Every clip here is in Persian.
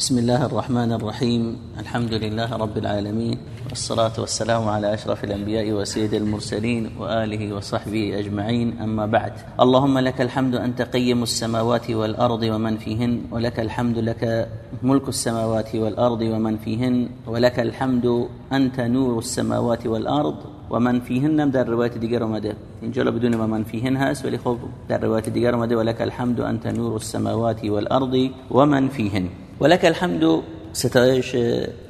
بسم الله الرحمن الرحيم. الحمد لله رب العالمين والصلاة والسلام على أشرف الأنبياء وسيد المرسلين وآله وصحبه أجمعين. أما بعد اللهم لك الحمد أنت قيم السماوات والأرض ومن فيهن ولك الحمد لك ملك السماوات والأرض ومن فيهن ولك الحمد أنت نور السماوات والأرض و من فیهن در روایت دیگر اومده اینجا بدون و من فیهن هست ولی خب در روایت دیگر اومده الحمد أنت نور السماوات والأرض و من ولک الحمد. ستایش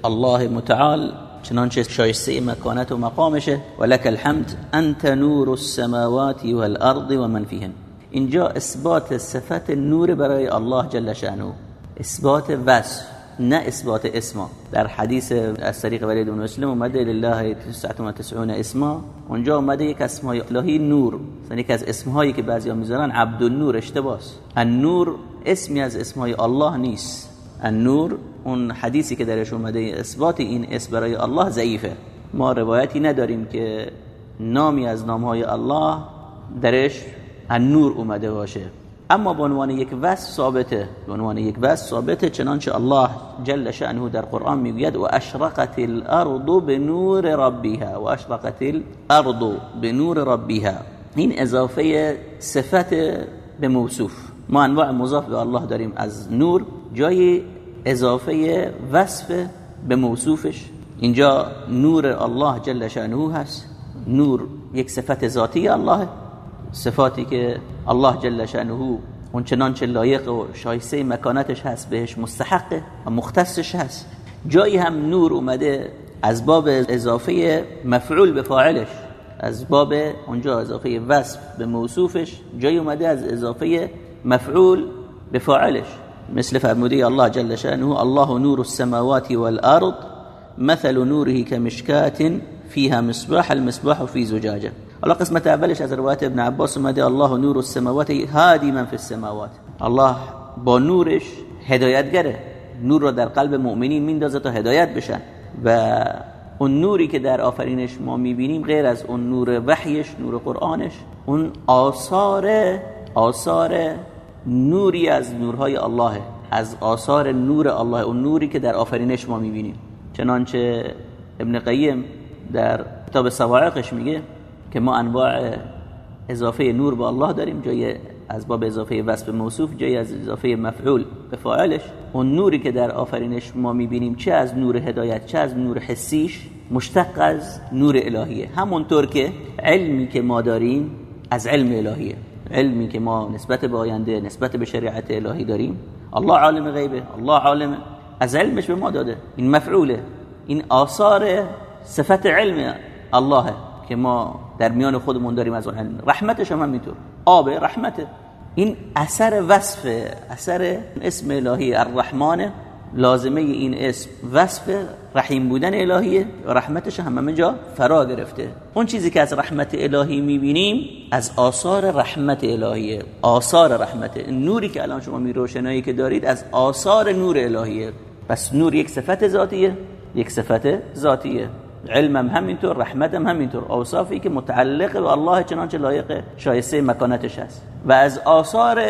الله متعال چنانچه شایسته مکانت و مقامشه. ولک الحمد انت نور السماوات والارض و من فیهن. اینجا اثبات صفت نور برای الله جل شانه اثبات وصف نه اثبات اسما در حدیث از طریق ولید بن مسلم اومده لله 99 اسما. اونجا اومده یک اسمای الهی نور. یعنی یک از اسمهایی که بعضیا می‌ذارن عبد النور اشتباس. النور اسمی از اسمهای الله نیست. النور اون حدیثی که درش اومده اثبات این اسم برای الله ضعیفه. ما روایتی نداریم که نامی از نامهای الله درش النور اومده باشه. اما به عنوان یک وصف ثابته به عنوان یک وصف ثابته چنانچه الله جل شأنه در قرآن می‌گوید و اشرقت الارض بنور ربها. و اشرقت الارض بنور ربها. این اضافه صفت به موصوف. ما انواع مضاف به الله داریم از نور جای اضافه وصف به موصوفش. اینجا نور الله جل شأنه هست. نور یک صفت ذاتی الله صفاتی که الله جل شأنه اون چنانچه لایق و شایسته مکانتش هست بهش مستحقه و مختصش هست. جایی هم نور اومده از باب اضافه مفعول به فاعلش از باب اونجا اضافه وصف به موصوفش جایی اومده از اضافه مفعول به فاعلش مثل فرموده الله جل شأنه الله نور السماوات والارض مثل نوره كمشكات فيها مصباح المصباح في زجاجه حالا قسمت اولش از روایت ابن عباس اومده الله نور السماوات هادی من في السماوات. الله با نورش هدایتگره. نور در قلب مؤمنین میندازه تا هدایت بشن. و اون نوری که در آفرینش ما می‌بینیم غیر از اون نور وحیش نور قرآنش اون آثار آثار نوری از نورهای الله از آثار نور الله اون نوری که در آفرینش ما می‌بینیم. چنانچه ابن قیم در کتاب سواعقش میگه که ما انواع اضافه نور به الله داریم جای از باب اضافه وصف موصوف جای از اضافه مفعول به فاعلش. اون نوری که در آفرینش ما می‌بینیم چه از نور هدایت چه از نور حسیش مشتق از نور الهیه. همونطور که علمی که ما داریم از علم الهیه. علمی که ما نسبت به آینده نسبت به شریعت الهی داریم. الله عالم غیبه. الله عالم. از علمش به ما داده. این مفعوله. این آثار صفت علم الله که ما در میان خودمون داریم از اون علم. رحمتش هم آب رحمت. این اثر وصف اثر اسم الهی الرحمن لازمه این اسم وصف رحیم بودن الهیه رحمتش هم همه جا فرا گرفته. اون چیزی که از رحمت الهی می‌بینیم از آثار رحمت الهیه. آثار رحمت. نوری که الان شما می روشنایی که دارید از آثار نور الهیه. پس نور یک صفت ذاتیه یک صفت ذاتیه. علمم همینطور رحمتم همینطور. اوصافی که متعلق به الله چنانچه لایق شایسته مکانتش هست. و از آثار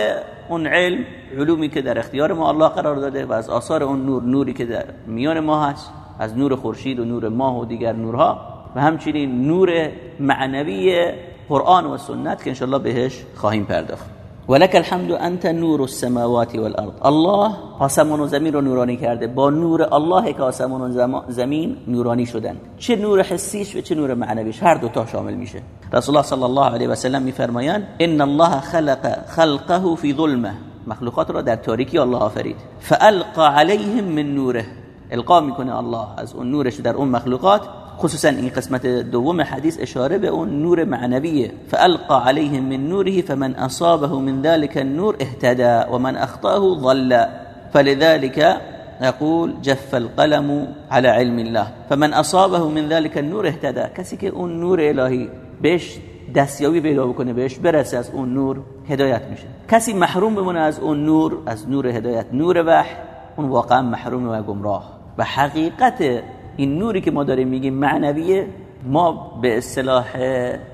اون علم علومی که در اختیار ما الله قرار داده و از آثار اون نور نوری که در میان ما هست از نور خورشید و نور ماه و دیگر نورها و همچنین نور معنوی قرآن و سنت که انشالله بهش خواهیم پرداخت. ولك الحمد انت نور السماوات والارض الله آسمان و زمین رو نورانی کرده. با نور الله که آسمان و زمین نورانی شدن. چه نور حسیش و چه نور معنویش. هر دو تا شامل میشه. رسول الله صلی الله علیه و سلم میفرمایند ان الله خلق خلقه في ظلمه. مخلوقات را در تاریکی الله آفرید. فالقى عليهم من نوره. القا می‌کنه الله از اون نورش در اون مخلوقات. خصوصا این قسمت دوم حدیث إشارة به اون نور معنویه فألقى عليهم من نوره فمن أصابه من ذلك النور اهتدى ومن أخطأه ضل. فلذلك يقول جف القلم على علم الله. فمن أصابه من ذلك النور اهتدى. کسی که اون نور الهی بهش دستیابی پیدا بکنه بهش برسه از اون نور هدایت میشه. کسی محروم بمونه از اون نور از نور هدایت. نور وحی اون واقعا محروم و گمراه. و حقیقت این نوری که ما داریم میگیم معنویه ما به اصطلاح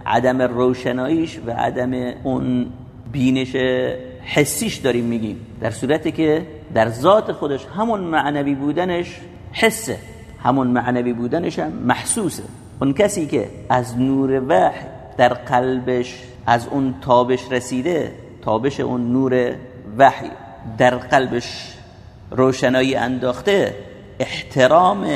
عدم روشناییش و عدم اون بینش حسیش داریم میگیم. در صورتی که در ذات خودش همون معنوی بودنش حسه. همون معنوی بودنش هم محسوسه. اون کسی که از نور وحی در قلبش از اون تابش رسیده تابش اون نور وحی در قلبش روشنایی انداخته احترام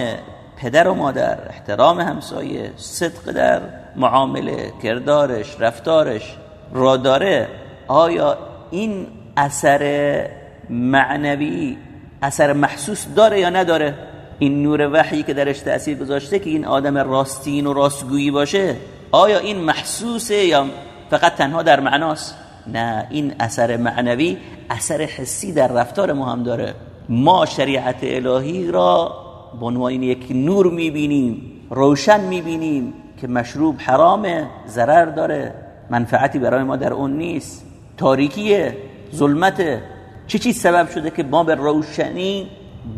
پدر و مادر احترام همسایه صدق در معامله کردارش رفتارش را داره. آیا این اثر معنوی اثر محسوس داره یا نداره؟ این نور وحی که درش تأثیر گذاشته که این آدم راستین و راستگویی باشه آیا این محسوسه یا فقط تنها در معناست؟ نه این اثر معنوی اثر حسی در رفتار ما هم داره. ما شریعت الهی را به عنوان یک نور می‌بینیم روشن می‌بینیم که مشروب حرامه ضرر داره منفعتی برای ما در اون نیست. تاریکیه ظلمته. چه چیز سبب شده که ما به روشنی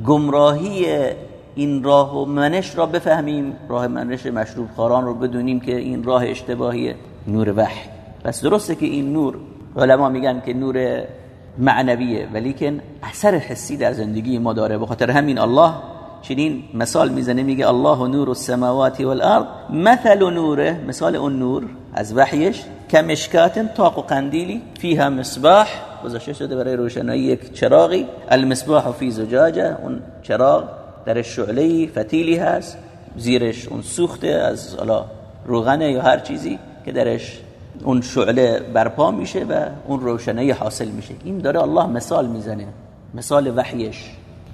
گمراهی این راه و منش را بفهمیم؟ راه منش مشروب خاران رو بدونیم که این راه اشتباهیه. نور وحی. پس درسته که این نور علما میگن که نور معنویه ولیکن اثر حسی در زندگی ما داره. بخاطر همین الله چنین مثال می‌زنه میگه الله نور السماوات والارض مثل نوره مثال اون نور از وحیش کمشکات تاق و قندیلی فیها مصباح گذاشته شده برای روشنایی یک چراغی المصباح فی زجاجه اون چراغ در شعله فتیلی هست زیرش اون سوخته از روغنه یا هر چیزی که درش اون شعله برپا میشه و اون روشنایی حاصل میشه. این داره الله مثال می‌زنه مثال وحیش.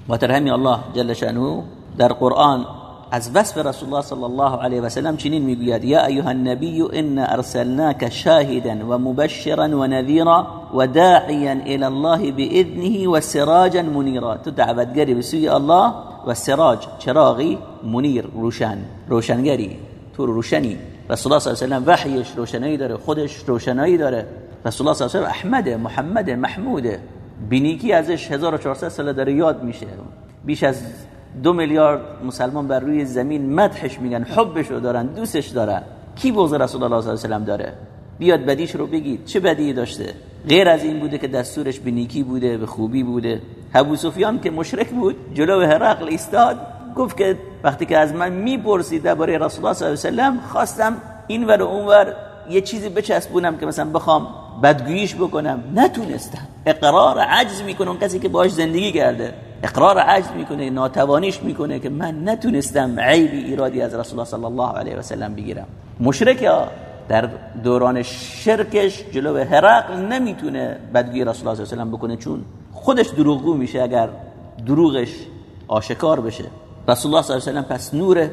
همین الله جل شانه در قرآن از وصف رسول الله صلی الله علیه و سلم چنین میگوید یا ایها النبی ان ارسلناک شاهدا و مبشرا و نذیرا و داعیا إلى الله باذنه و سراجا منیرا تو دعوتگری به سوی الله و سراج چراغی منیر روشن روشنگری تو روشنی رسول الله صلی الله علیه و وحیش روشنایی داره خودش روشنایی داره رسول الله صلی الله علیه و احمد محمد محمود بینیکی ازش 1400 سال داره یاد میشه. بیش از دو میلیارد مسلمان بر روی زمین مدحش میگن حبش رو دارن دوستش دارن. کی بغض رسول الله صلی الله علیه و داره؟ بیاد بدیش رو بگید چه بدی داشته؟ غیر از این بوده که دستورش به نیکی بوده به خوبی بوده. ابو سفیان که مشرک بود جلو هرقل ایستاد گفت که وقتی که از من می‌پرسید درباره رسول الله صلی الله علیه و خواستم این ور و اون ور یه چیزی بچسبونم که مثلا بخوام بدگوییش بکنم نتونستم. اقرار عجز می‌کنه اون کسی که باش زندگی کرده. اقرار عجز می‌کنه ناتوانیش می‌کنه که من نتونستم عیبی ایرادی از رسول الله صلی الله علیه و سلم بگیرم. مشرک در دوران شرکش جلو هرقل نمی‌تونه بدگویی رسول الله صلی الله علیه و بکنه چون خودش دروغگو میشه اگر دروغش آشکار بشه. رسول الله صلی الله علیه و پس نوره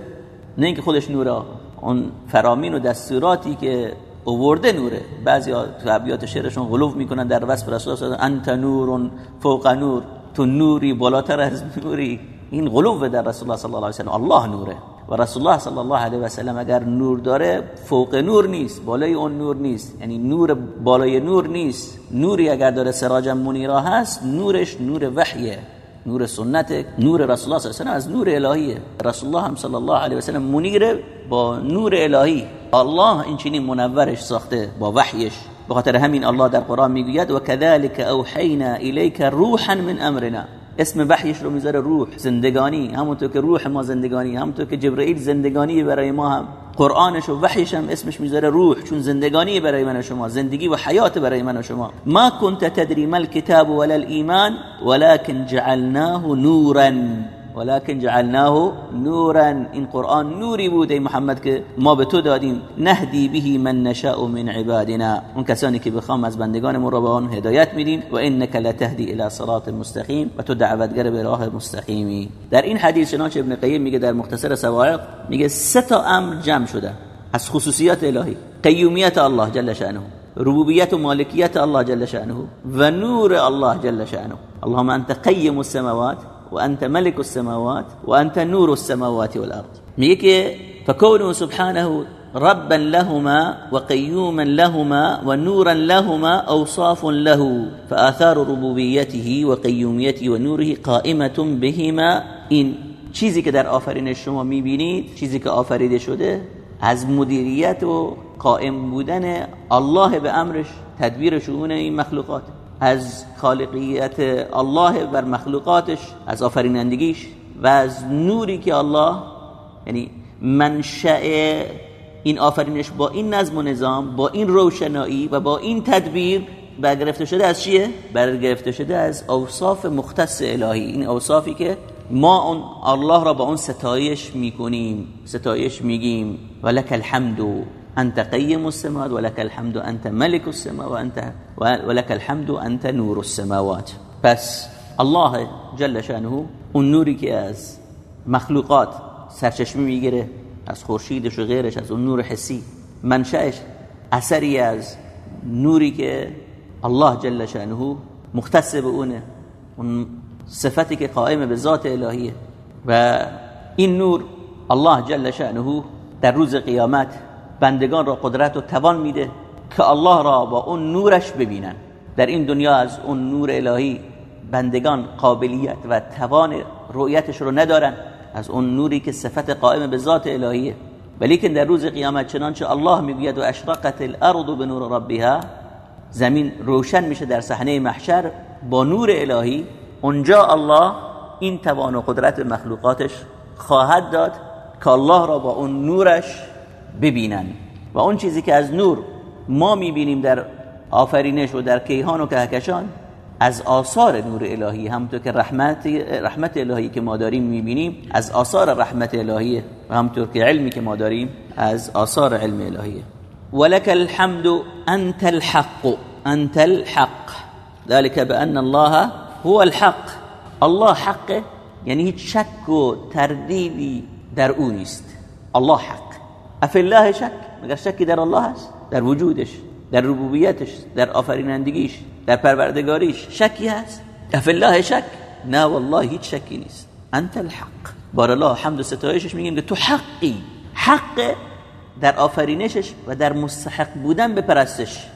نه اینکه خودش نوره اون فرامین و دستوراتی که اوورده نوره. بعضی تو ابیات شعرشون غلوف می‌کنن در وصف رسول الله انت نور فوق نور تو نوری بالاتر از نوری. این غلوف در رسول الله صلی الله علیه و الله نوره. و رسول الله صلی الله علیه و سلم اگر نور داره فوق نور نیست بالای اون نور نیست. یعنی نور بالای نور نیست. نوری اگر داره سراج منیرا هست نورش نور وحیه. نور سنت نور رسول الله صلی الله علیه و از نور الهیه رسول الله هم صلی الله علیه و سلم منیر با نور الهی. الله این چنین منورش ساخته با وحیش. بخاطر همین الله در قرآن می‌گوید و كذلك اوحینا الیک روحا من امرنا. اسم وحیش رو می‌ذاره روح زندگانی. همونطور که روح ما زندگانی همونطور که جبرئیل زندگانی برای ما هم. قرآنش و وحیش هم اسمش می‌ذاره روح چون زندگانی برای من و شما زندگی و حیات برای من و شما. ما كنت تدری ما الكتاب ولا الايمان ولكن جعلناه نورا. ولكن جعلناه نورا. این قرآن نوری بود ای محمد که ما به تو دادیم. نهدی به من نشاء من عبادنا. اون کسانی که بخوام از بندگانمون رو به اون هدایت میدیم و انك لتهدی الى صراط مستقیم. و تو دعوتگر به راه مستقیمی. در این حدیث چنانچه ابن قیم میگه در مختصر سوائق میگه سه تا امر جمع شده. از خصوصیات الهی. قیومیت الله جل شانه ربوبیت و مالکیت الله جل شانه و نور الله جل شانه اللهم انت قیم السماوات. وأنت ملك السماوات وأنت نور السماوات والأرض. میگه فكونه سبحانه ربا لهما وقيوما لهما ونورا لهما أوصاف له فآثار ربوبيته وقيوميته ونوره قائمة بهما. این چیزی که در آفرینش شما می‌بینید چیزی که آفریده شده از مدیریت و قائم بودن الله به امرش تدبیر شؤون این مخلوقات. از خالقیت الله بر مخلوقاتش از آفرینندگیش و از نوری که الله یعنی منشأ این آفرینش با این نظم و نظام با این روشنایی و با این تدبیر برگرفته شده از چیه؟ برگرفته شده از اوصاف مختص الهی این اوصافی که ما اون الله را با اون ستایش می‌کنیم ستایش میگیم ولک الحمد انت قیم السماوات ولك الحمد انت ملك السماوات انت ولك الحمد انت نور السماوات. پس الله جل شانه اون نوری که از مخلوقات سرچشمه می‌گیره از خورشیدش و غیرش از اون نور حسی. منشأش اثری از نوری که الله جل شانه مختص به اونه. اون صفتی که قائم به ذات الهیه. و این نور الله جل شانه در روز قیامت بندگان را قدرت و توان میده که الله را با اون نورش ببینن. در این دنیا از اون نور الهی بندگان قابلیت و توان رؤیتش رو ندارن. از اون نوری که صفت قائم به ذات الهیه. ولیکن در روز قیامت چنانچه الله می‌گوید و اشرقت الارض به نور ربها زمین روشن میشه در صحنه محشر با نور الهی. اونجا الله این توان و قدرت مخلوقاتش خواهد داد که الله را با اون نورش ببینن. و اون چیزی که از نور ما می‌بینیم در آفرینش و در کیهان و کهکشان از آثار نور الهی همونطور که رحمت رحمت الهی که ما داریم می‌بینیم از آثار رحمت الهی و همونطور که علمی که ما داریم از آثار علم الهیه. ولك الحمد انت الحق انت الحق. ذلك بان الله هو الحق. الله حقه یعنی هیچ شک و تردیدی در او نیست. الله حق. اف الله شک مگر شکی در الله هست در وجودش در ربوبیتش در آفرینندگیش در پروردگاریش شکی هست؟ اف الله شک؟ نه والله هیچ شکی نیست. انت الحق. بار الله حمد و ستایشش میگیم که تو حقی. حق در آفرینشش و در مستحق بودن به پرستش.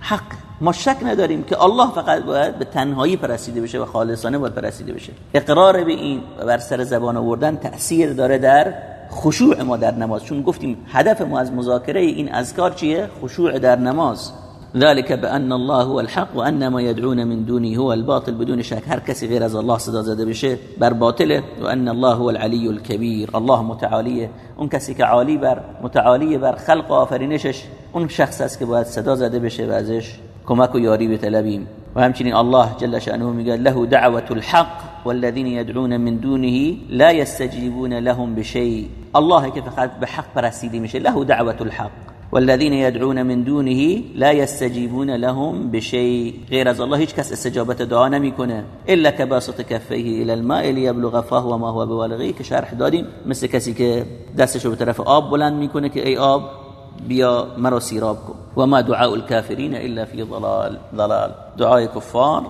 حق. ما شک نداریم که الله فقط باید به تنهایی پرستیده بشه و خالصانه باید پرستیده بشه. اقرار به این و بر سر زبان آوردن تأثیر داره در خشوع ما در نماز. چون گفتیم هدف ما از مذاکره این اذکار چیه؟ خشوع در نماز. ذلك بان الله هو الحق وان ما يدعون من دونه هو الباطل. بدون شک هر کسی غیر از الله صدا زده بشه بر باطله و ان الله هو العلی الكبیر. الله متعالیه اون کسی که عالی بر متعالی بر خلق و آفرینشش اون شخص است که باید صدا زده بشه و ازش کمک و یاری بطلبیم و همچنین الله جل شأنه میگه له دعوة الحق والذين يدعون من دونه لا يستجيبون لهم بشيء الله که فقط به حق پرستیده له دعوة الحق والذين يدعون من دونه لا يستجيبون لهم بشيء غير از الله هیچ کس استجابت دعا نمی‌کنه. الا كباسط كفيه الى الماء ليبلغ فاه وما هو بوالغه که شرح دادیم. مثل کسی که دستشو به طرف آب بلند می‌کنه که ای آب بیا مرا سیراب کن. و ما دعاء الكافرین الا فی ضلال. ضلال. دعای کفار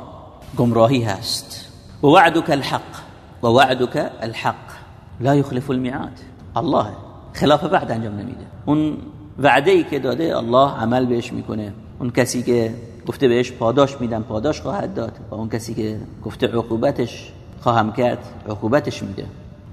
گمراهی هست. و وعدك الحق. و وعدك الحق. لا يخلف الميعاد الله. خلاف بعد انجام نمیده. اون وعده ای که داده الله عمل بهش می‌کنه. اون کسی که گفته بهش پاداش میدم پاداش خواهد داد. و اون کسی که گفته عقوبتش خواهم کرد عقوبتش میده.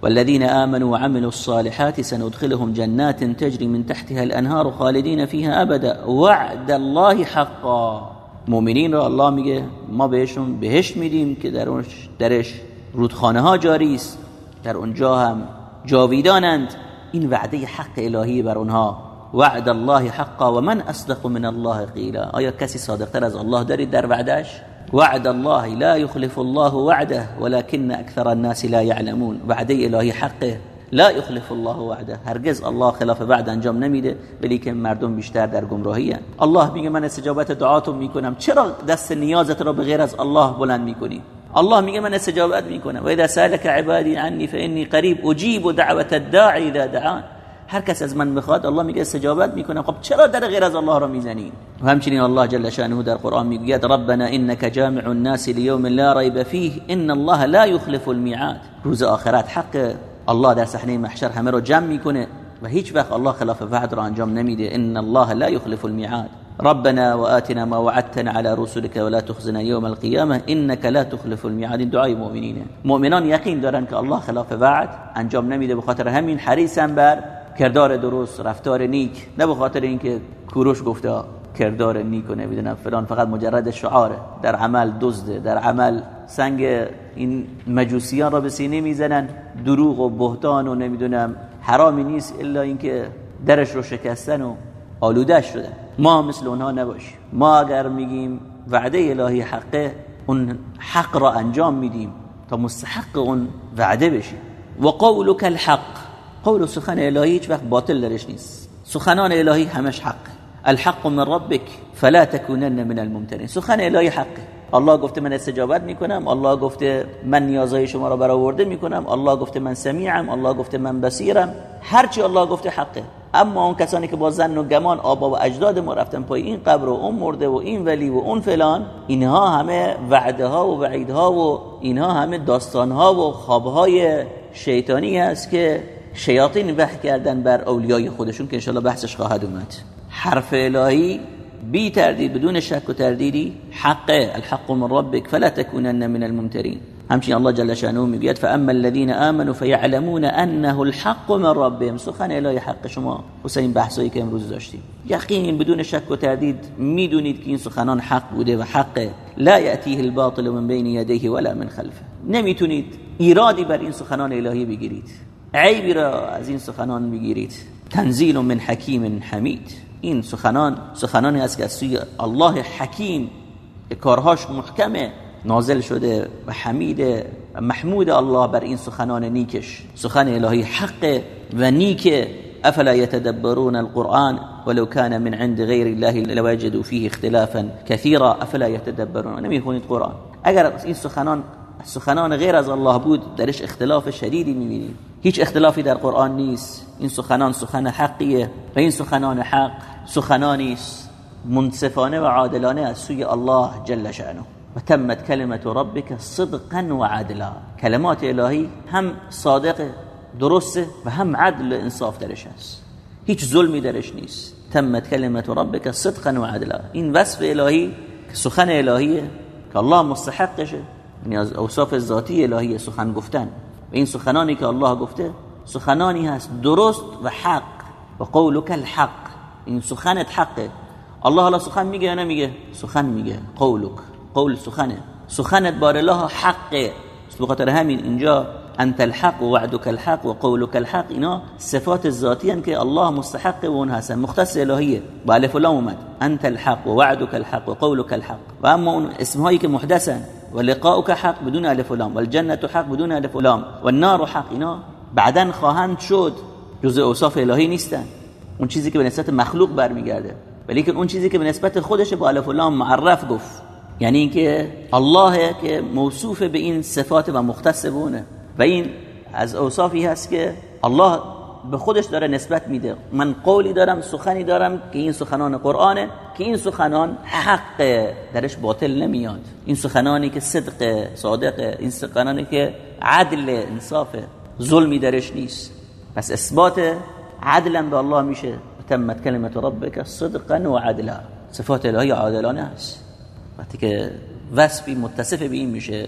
والذين آمنوا وعملوا الصالحات سندخلهم جنات تجري من تحتها الأنهار خالدين فيها أبدا. وعد الله حقا. مؤمنین را الله میگه ما بهشون بهش میدیم که درش درش رودخانه ها جاری است. در اونجا هم جاویدانند. این وعده حق الهی بر اونها. وعد الله حقا. و من اصدق من الله قیلا. آیا کسی صادقتر از الله دارید در وعدش وعد الله لا يخلف الله وعده ولكن اكثر الناس لا يعلمون. وعده الهی حقه لا يخلف الله وعده. هرگز الله خلاف وعد انجام نمیده ولی که مردم بیشتر در گمراهی. الله میگه من استجابت دعاتو می‌کنم. چرا دست نیازت را به غیر از الله بلند می‌کنی؟ الله میگه من استجابت می‌کنم. و اذا سالك عبادي عني فاني قريب اجيب دعوه الداعي اذا دعان. هر کس از من بخواد الله میگه استجابت میکنه خب چرا در غیر از الله را میزنین و همچنین الله جل شأنه در قرآن میگوید ربنا إنك جامع الناس ليوم لا ريب فيه إن الله لا يخلف الميعاد. روز آخرت حق الله در صحنه محشر همه رو جمع میکنه و هیچ وقت الله خلاف وعد را انجام نمیده. إن الله لا يخلف الميعاد. ربنا وآتنا ما وعدتنا على رسلك ولا تخزنا يوم القيامة إنك لا تخلف الميعاد. دعای مؤمنینه. مؤمنان یقین دارن که الله خلاف وعد انجام نمیده به خاطر همین حریصن بر کردار درست رفتار نیک نه به خاطر اینکه کوروش گفته کردار نیک و نمی‌دونم فلان فقط مجرد شعاره در عمل دزده در عمل سنگ این مجوسیان را به سینه می‌زنن دروغ و بهتان و نمی‌دونم حرامی نیست الا اینکه درش رو شکستن و آلوده شدن ما مثل اونها نباشیم ما اگر میگیم وعده الهی حقه اون حق را انجام میدیم تا مستحق اون وعده بشیم. و قولک الحق قول و سخن الهی هیچ وقت باطل درش نیست. سخنان الهی همش حق. الحق من ربک فلا تكونن من الممترین. سخن الهی حقه الله گفته من استجابت می‌کنم الله گفته من نیازهای شما را برآورده می‌کنم الله گفته من سمیعم الله گفته من بصیرم. هرچی الله گفته حقه. اما اون کسانی که با زن و گمان آبا و اجداد ما رفتن پای این قبر و اون مرده و این ولی و اون فلان اینها همه وعده ها و وعیدها و اینها همه داستان ها و خواب های شیطانی است که شیاطین وحی کردن بر اولیای خودشون که انشالله بحثش خواهد اومد. حرف الهی بی تردید بدون شک و تردیدی حقه الحق من ربك فلا تكونن من الممترين همچنین الله جل شانه می‌گوید فاما الذين امنوا فيعلمون انه الحق من ربهم. سخن الهی حق شما. حسین بحثایی که امروز داشتیم. یقین بدون شک و تردید می‌دونید که این سخنان حق بوده و حقه. لا یاتیه الباطل من بین یدیه ولا من خلفه. نمی‌تونید ایرادی بر این سخنان الهی بگیرید. عیبی را از این سخنان بگیرید تنزیل من حکیم حمید. این سخنان سخنانی است که از سوی الله حکیم کارهاش محکمه نازل شده و حمید و محمود الله بر این سخنان نیکش. سخن الهی حق و نیک. افلا يتدبرون القرآن ولو كان من عند غير الله لوجدوا فيه اختلافا كثيرا افلا يتدبرون نمی‌خونید قرآن. اگر این سخنان سخنان غیر از الله بود درش اختلاف شدیدی می‌بینید هیچ اختلافی در قرآن نیست. این سخنان سخن حقیه و این سخنان حق سخنانی است منصفانه و عادلانه از سوی الله جل شأنه. و تمت کلمت ربک صدقا و عدلا. کلمات الهی هم صادق درسته و هم عدل و انصاف درش است. هیچ ظلمی درش نیست. تمت کلمت ربک صدقا و عدلا. این وصف الهی سخن الهیه که الله مستحقشه. یعنی از اوصاف ذاتی الهی سخن گفتن. و این سخنانی که الله گفته سخنانی هست درست و حق. و قولک الحق. این سخنت حقه. الله حالا سخن میگه یا نمیگه؟ سخن میگه. قولک. قول سخنه. سخنت بار الله حقه. بخاطر همین اینجا انت الحق و وعدك الحق و قولك الحق اینا صفات ذاتی که الله مستحق و اون هستن. مختص الهیه. با الف و اومد. انت الحق و وعدك الحق و قولك الحق. و اما اون اسمهایی که محدثن و لقاؤك حق بدون الف و لام حق بدون الف و لام والنار حق. اینا بعدا خواهند شد. جزء اوصاف الهی نیستن. اون چیزی که به نسبت مخلوق برمیگرده. ولی اون چیزی که به نسبت خودش با الف و لام معرف گفت. یعنی اینکه الله که موصوف به این صفات و مختص بونه و این از اوصافی هست که الله به خودش داره نسبت میده. من قولی دارم سخنی دارم که این سخنان قرآنه که این سخنان حق درش باطل نمیاد. این سخنانی که صدق صادقه این سخنانی که عدل انصافه ظلمی درش نیست. پس اثبات عدلا به الله میشه. تمت کلمت ربک صدقا و عدلا. صفات الهی عادلانه است. وقتی که وصفی متصف به این میشه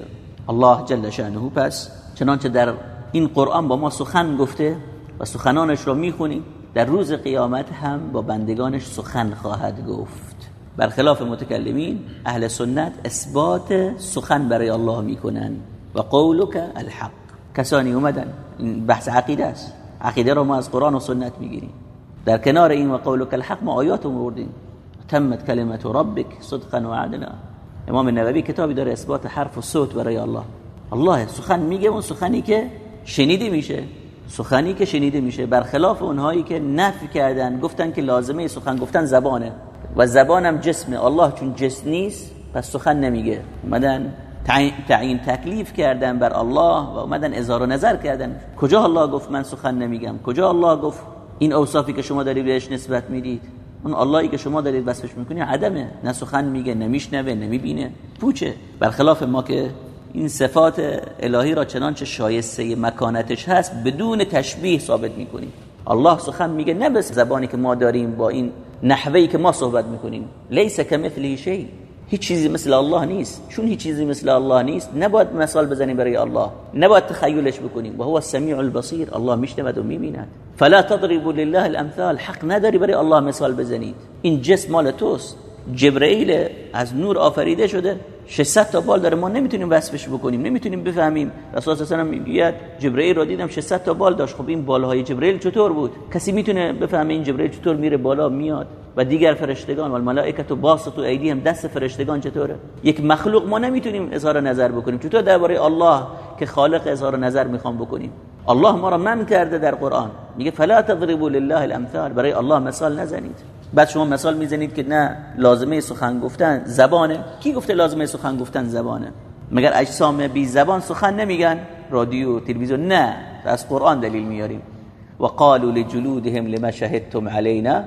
الله جل شانه پس چنانچه در این قرآن با ما سخن گفته و سخنانش رو می‌خونیم در روز قیامت هم با بندگانش سخن خواهد گفت. برخلاف متکلمین اهل سنت اثبات سخن برای الله می‌کنن و قولک الحق. کسانی اومدن این بحث عقیده است. عقیده رو ما از قرآن و سنت می‌گیریم. در کنار این و قولک الحق ما آیات مردیم تمت کلمت ربک صدقا و عدلا. امام نووی کتابی داره اثبات حرف و صوت برای الله. الله سخن میگه اون سخنی که شنیده میشه. سخنی که شنیده میشه برخلاف اونهایی که نفی کردن گفتن که لازمه سخن گفتن زبانه. و زبانم جسمه. الله چون جسم نیست پس سخن نمیگه. اومدن تعیین تکلیف کردن بر الله و اومدن اظهار و نظر کردن. کجا الله گفت من سخن نمیگم؟ کجا الله گفت این اوصافی که شما دارید بهش نسبت می‌دید؟ اون اللهی که شما دارید وصفش می‌کنی عدمه. نه سخن میگه نمیشنوه نمی‌بینه پوچه. برخلاف ما که این صفات الهی را چنانچه شایسته مکانتش هست بدون تشبیه ثابت می‌کنیم. الله سخن میگه نه زبانی که ما داریم با این نحوهی که ما صحبت می‌کنیم. لیس کمثله شی. هیچ چیزی مثل الله نیست. چون هیچ چیزی مثل الله نیست نباید مثال بزنیم برای الله. نباید تخیلش بکنیم. و هو السمیع البصیر. الله میشنود و می‌بیند. فلا تضربوا لله الامثال. حق نداری برای الله مثال بزنید. این جسم مال توست. جبرئیل از نور آفریده شده. 600 تا بال داره. ما نمی‌تونیم وصفش بکنیم. نمی‌تونیم بفهمیم. رسول الله صلی میگه جبرئیل را دیدم 600 تا بال داشت. خب این بالهای جبرئیل چطور بود؟ کسی می‌تونه بفهمه این جبرئیل چطور میره بالا میاد؟ و دیگر فرشتگان و الملائکه باسط و ایدی هم دست فرشتگان چطوره؟ یک مخلوق ما نمی‌تونیم اظهار نظر بکنیم. چطور درباره الله که خالق اظهار نظر می‌خوام بکنیم؟ الله ما را من کرده در قرآن. میگه فلا تضربوا لله الامثال. برای الله مثال نزنید. بعد شما مثال می‌زنید که نه لازمه سخن گفتن زبانه. کی گفته لازمه سخن گفتن زبانه؟ مگر اجسام بی زبان سخن نمیگن؟ رادیو تلویزیون؟ نه. از قرآن دلیل میاریم. و قالوا لجلودهم لما شهدتم علينا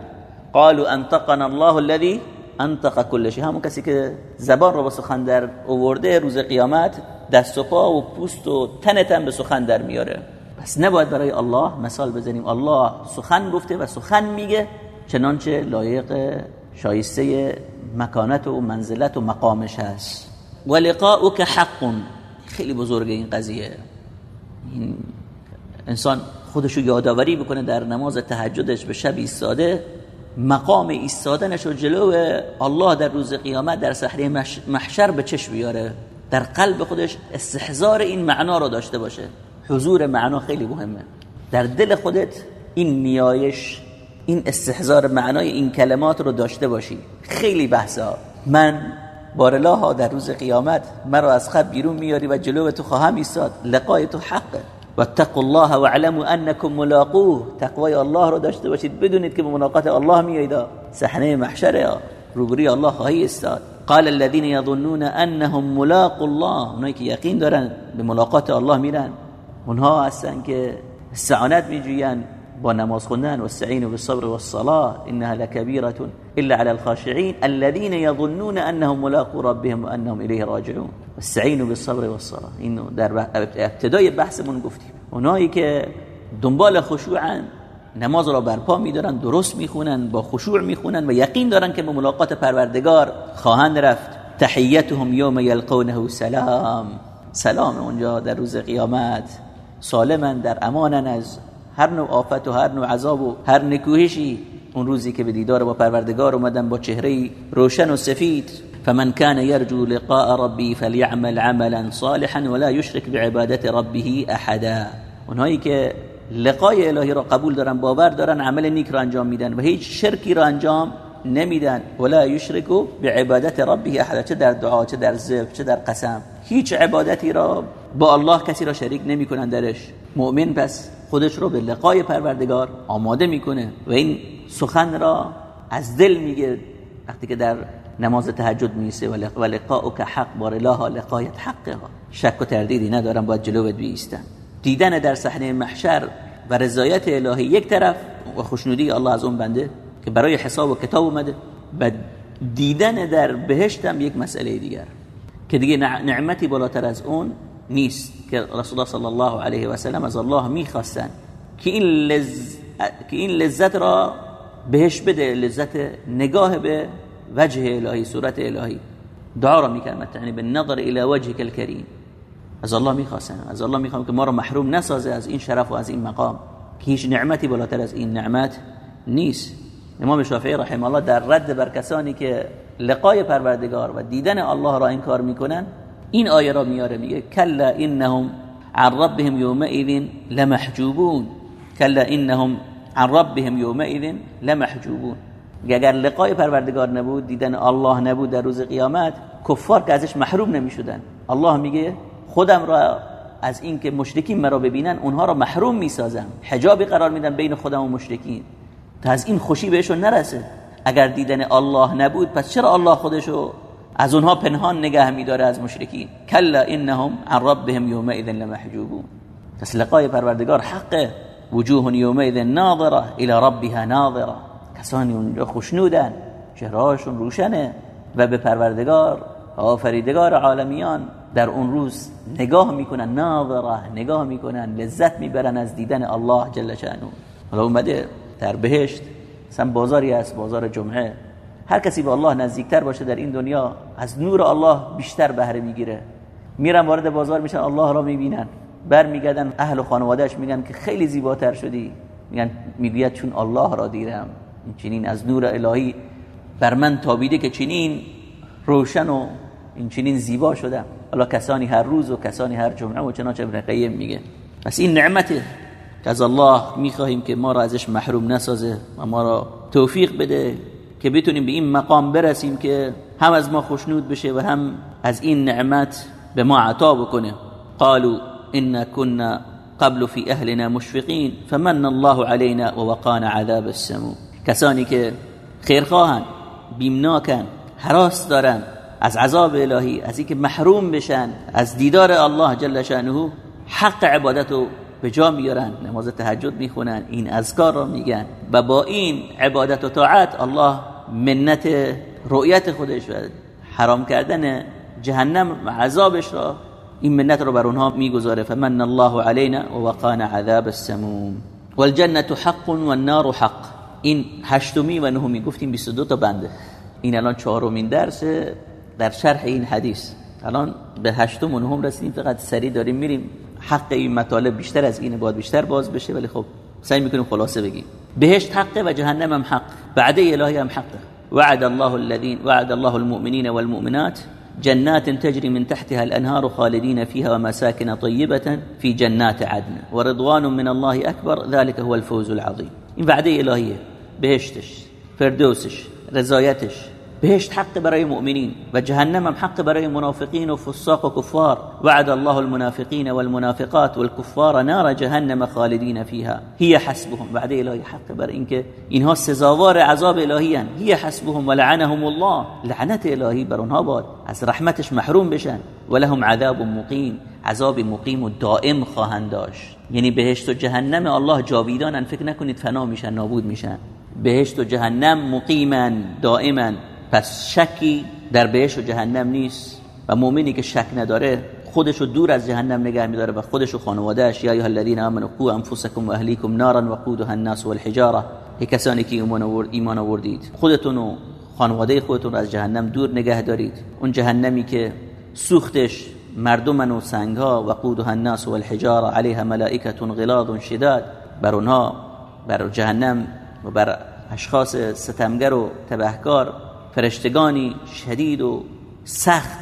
قالوا انطقنا الله الذي انطق كل شيء همون کسی که زبان رو با سخن در اوورده روز قیامت دست و پا و پوست و تنتن به سخن در میاره. پس نباید برای الله مثال بزنیم. الله سخن گفته و سخن میگه. چنانچه لایق شایسته مکانت و منزلت و مقامش هست. و لقاؤک حق. خیلی بزرگه این قضیه. این انسان خودشو یادآوری بکنه در نماز تهجدش به شب ایستاده مقام ایستادنش و جلو الله در روز قیامت در صحنه محشر به چشم بیاره. در قلب خودش استحضار این معنا رو داشته باشه. حضور معنا خیلی مهمه. در دل خودت این نیایش این استحضار معنای این کلمات رو داشته باشی. خیلی بحثا. من بارلاها در روز قیامت مرا از خب بیرون میاری و جلو تو خواهم ایستاد. لقای تو حقه و الله واعلموا انکم ملاقوه. تقوای الله رو داشته باشید. بدونید که به ملاقات الله میایید. صحنه محشر روبروی الله خواهی استاد قال الذين يظنون انهم ملاق الله. اونایی که یقین دارن به ملاقات الله میرن. اونها هستن که سعانت میجوین با نماز خوندن واستعینوا بالصبر والصلاه انها لكبيره الا على الخاشعين الذين يظنون انهم ملاقو ربهم وانهم اليه راجعون. واستعینوا بالصبر والصلاه اینو در ابتدای بحثمون گفتیم. اونایی که دنبال خشوعن نماز را برپا میدارن درست می‌خونن با خشوع می‌خونن و یقین دارن که به ملاقات پروردگار خواهند رفت. تحیتهم یوم یلقونه سلام. سلام اونجا در روز قیامت. سالما در امانن از هر نوع آفت و هر نوع عذاب و هر نکوهشی اون روزی که به دیدار با پروردگار اومدن با چهره روشن و سفید. فمن كان يرجو لقاء ربي فليعمل عملا صالحا ولا يشرك بعبادت ربه احدا. اونهایی که لقای الهی را قبول دارن باور دارن عمل نیک را انجام میدن و هیچ شرکی را انجام نمیدن. ولا یشرکو بعبادت ربه احدا. چه در دعا چه در ذبح چه در قسم. هیچ عبادتی را با الله کسی را شریک نمی‌کنن درش. مؤمن پس خودش رو به لقای پروردگار آماده می‌کنه و این سخن را از دل میگه. وقتی که در نماز تهجد میسه و که حق بار الله لقایت حقه شک و تردیدی ندارم باید جلوت بیستن دیدن در صحنه محشر و رضایت الهی یک طرف و خوشنودی الله از اون بنده که برای حساب و کتاب اومده و دیدن در بهشتم یک مسئله دیگر که دیگه نعمتی بالاتر از اون نیست. که رسول الله صلی الله علیه و سلم از الله می‌خواستن. که این, لز... که این لذت را بهش بده لذت نگاه به وجه الهی صورت الهی. دعا را می‌کرد. یعنی به نظر الى وجهك الكریم از الله می‌خواستن. از الله می‌خوام که ما را محروم نسازه از این شرف و از این مقام. که هیچ نعمتی بالاتر از این نعمت نیست. امام شافعی رحمه الله در رد بر کسانی که لقای پروردگار و دیدن الله را انکار می‌کنن این آیه را میاره میگه کلا انهم عن ربهم يومئذ لمحجوبون. کلا انهم عن ربهم يومئذ لمحجوبون. اگر لقای پروردگار نبود دیدن الله نبود در روز قیامت کفار که ازش محروم نمی‌شدن. الله میگه خودم را از اینکه مشرکین مرا ببینن اونها را محروم می‌سازم. حجابی قرار میدم بین خودم و مشرکین. تا از این خوشی بهشون نرسه. اگر دیدن الله نبود پس چرا الله خودشو از اونها پنهان نگه میداره از مشرکین. کلا انهم عن ربهم یومئذ لمحجوبون. پس لقای پروردگار حقه وجوه یومئذ ناظره الى ربها ناظره. کسانی اونجا خوشنودن چهرهاشون روشنه و به پروردگار آفریدگار عالمیان در اون روز نگاه می‌کنن ناظره نگاه می‌کنن لذت می‌برن از دیدن الله جل شانو حالا اومده در بهشت مثلا بازاری است بازار جمعه. هر کسی به الله نزدیکتر باشه در این دنیا از نور الله بیشتر بهره می‌گیره. میرن وارد بازار میشن الله را می‌بینن. برمیگردن اهل خانوادهش میگن که خیلی زیباتر شدی. میگن می‌گوید چون الله را دیدم. این چنین از نور الهی بر من تابیده که چنین روشن و این چنین زیبا شدم. الله کسانی هر روز و کسانی هر جمعه و چنانچه ابن قیم میگه. پس این نعمته که از الله می‌خواهیم که ما را ازش محروم نسازه و ما را توفیق بده. که بتونیم به این مقام برسیم که هم از ما خوشنود بشه و هم از این نعمت به ما عطا بکنه. قالوا إنا كنا قبل في أهلنا مشفقين فمن الله علينا ووقانا عذاب السموم. کسانی که خیرخواهن بیمناکن حراس دارن از عذاب الهی از اینکه محروم بشن از دیدار الله جل شانه حق عبادتو به جا میارن نماز تهجد می‌خونن این اذکار را میگن و با این عبادت و طاعت الله منت رؤیت خودش و حرام کردن جهنم و عذابش را این منت رو بر اونها می‌گذاره. فمن الله علينا ووقانا عذاب السموم والجنة حق والنار حق. این هشتمی و نهمی گفتیم 22 تا بنده. این الان چهارمین درس در شرح این حدیث. الان به هشتم و نهم رسیدیم فقط سری داریم میریم. حق این مطالب بیشتر از این باید بیشتر باز بشه. ولی خب سعی می‌کنیم خلاصه بگیم. بهشت حقه و جهنم هم حق. بعده الهی هم حقه. وعد الله الذين وعد الله المؤمنين والمؤمنات جنات تجري من تحتها الأنهار خالدين فيها ومساكن طيبة في جنات عدن. ورضوان من الله أكبر. ذلك هو الفوز العظيم. این الهیه بهشتش فردوسش رضایتش بهشت حق برای مؤمنین و جهنم هم حق برای منافقین و فساق و کفار. وعد الله المنافقین والمنافقات والكفار نار جهنم خالدین فيها هي حسبهم. وعده الهی حق برای اینکه اینها سزاوار عذاب الهی هن. هي حسبهم ولعنهم الله. لعنت الهی بر اونها باد. از رحمتش محروم بشن. ولهم عذاب مقیم. عذاب مقیم و دائم خواهند داشت. یعنی بهشت و جهنم الله جاویدانن. فکر نکنید فنا میشن نابود میشن. بهشت و جهنم مقیما دائما پس شکی در بهش و جهنم نیست و مؤمنی که شک نداره خودشو دور از جهنم نگه میداره و خودشو خانوادهش یا ایها الذین آمنوا قوا انفسکم و اهلیکم نارا وقودها الناس والحجاره ای کسانی که ایمان آورد ایمان آوردید خودتون و خانواده خودتون از جهنم دور نگه دارید. اون جهنمی که سوختش مردم و سنگ ها وقودها الناس والحجاره علیها ملائکه غلاظ شداد. بر اونها بر جهنم و بر اشخاص ستمگر و تبهکار فرشتگانی شدید و سخت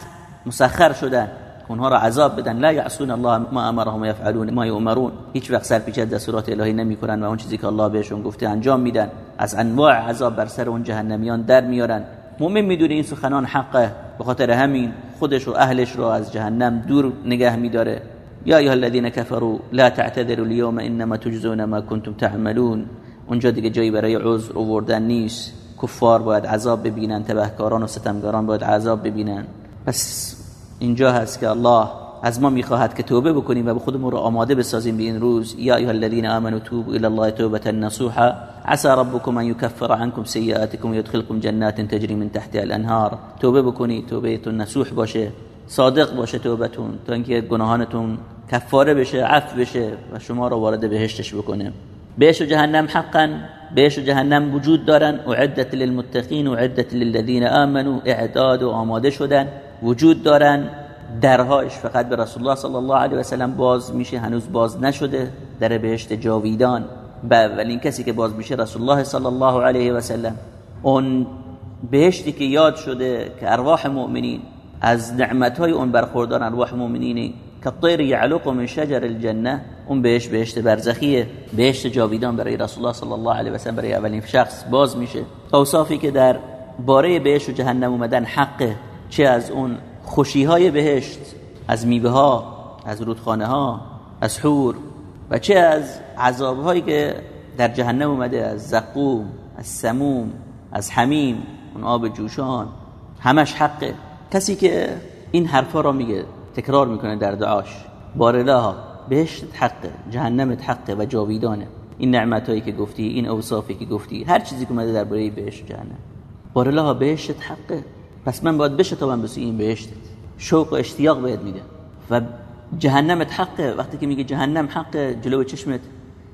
مسخر شدن اونها را عذاب بدن. لا یعصون الله ما امرهم یفعلون ما یؤمرون. هیچ وقت سر پیچ دستورات الهی نمی‌کنن و اون چیزی که الله بهشون گفته انجام میدن. از انواع عذاب بر سر اون جهنمیان در میارن مؤمن می‌دونه این سخنان حقه به خاطر همین خودش و اهلش رو از جهنم دور نگه میداره. یا ایها الذين كفروا لا تعتذروا اليوم انما تجزون ما كنتم تعملون. اونجا دیگه جایی برای عذر آوردن نیست. کفار باید عذاب ببینن تبهکاران و ستمگاران باید عذاب ببینن. پس اینجا هست که الله از ما می‌خواهد که توبه بکنیم و به خودمون رو آماده بسازیم به این روز. یا ایها الذين امنوا توبوا الى الله توبه نصوحا. عسى ربكم ان يكفر عنكم سيئاتكم ويدخلكم جنات تجري من تحتها الانهار. توبه بکنید توبهتون نصوح باشه صادق باشه توبتون تا اینکه گناهانتون کفاره بشه عفو بشه و شما رو وارد بهشتش بکنه. بهش و جهنم حقا بهش جهنم وجود دارن. اعدت للمتقین و اعدت للذین آمنوا اعداد و آماده شدن وجود دارن. درهاش فقط به رسول الله صلی الله علیه و سلم باز میشه هنوز باز نشده. در بهشت جاویدان. و اولین کسی که باز میشه رسول الله صلی الله علیه و سلم. اون بهشتی که یاد شده که ارواح مؤمنین از نعمتهای اون برخوردار ارواح مؤمنین كالطير يعلق من شجر الجنه اون بهش بهشت برزخیه. بهشت جاویدان برای رسول الله صلی الله علیه و سلم برای اولین شخص باز میشه. اوصافی که در باره بهشت و جهنم اومدن حقه. چه از اون خوشی های بهشت از میوه ها از رودخانه ها از حور و چه از عذاب هایی که در جهنم اومده از زقوم از سموم از حمیم اون آب جوشان. همش حقه. کسی که این حرفا را میگه تکرار می‌کنه در دعاش. بارلاها بهشت حقه جهنمت حقه و جاویدانه. این نعمت هایی که گفتی این اوصافی که گفتی هر چیزی که اومده درباره بهشت جهنم. بارلاها بهشت حقه. پس من باید بشتابم بسوی این بهشت. شوق و اشتیاق بهت میده و جهنمت حقه. وقتی که میگه جهنم حقه جلو چشمت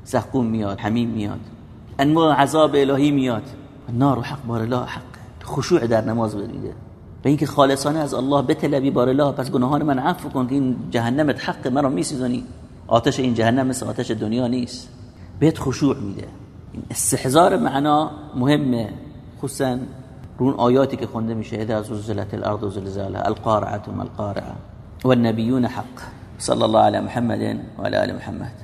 زقوم میاد حمیم میاد. انواع عذاب الهی میاد. نار و حق بار الله حقه. خشوع در نماز بریده به اینکه خالصانه از الله بطلبی بار الله پس گناهان من عفو کن که این جهنمت حق مرا میسیزانی آتش این جهنم مثل آتش دنیا نیست. بهت خشوع میده. استحضار معنا مهمه. خصوصا رون آیاتی که خونده میشه. اذا زلزلت الارض زلزالها القارعه ما القارعه والنبيون حق. صلى الله على محمد وعلى ال محمد.